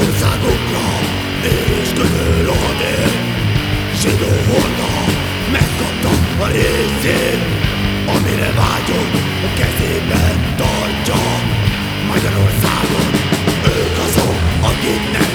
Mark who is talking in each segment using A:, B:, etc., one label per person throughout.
A: országunkra Mégis közül a hadér Zsidó horda megkapta a részét Amire vágyunk a kezében tartja. Magyarországon Ők azok, akiknek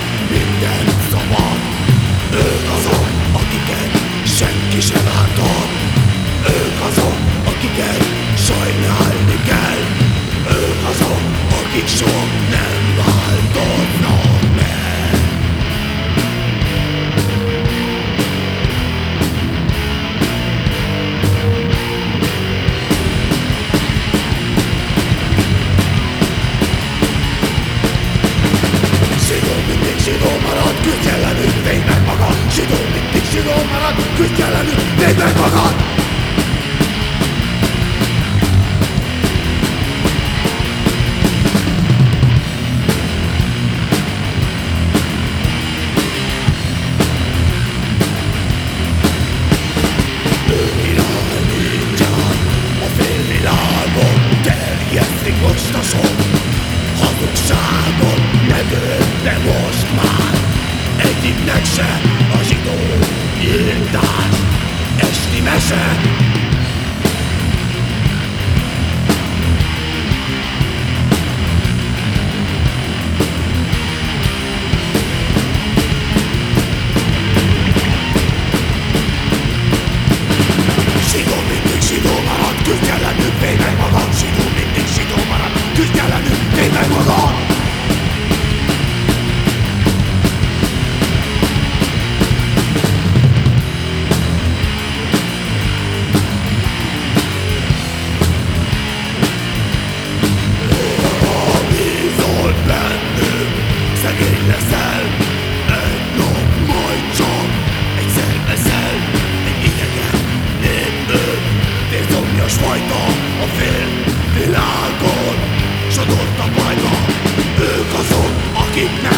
A: érzed magad! Mostaszom, hazugságon nem de most már Egyiknek se a zsidó írtás. es mi. Get.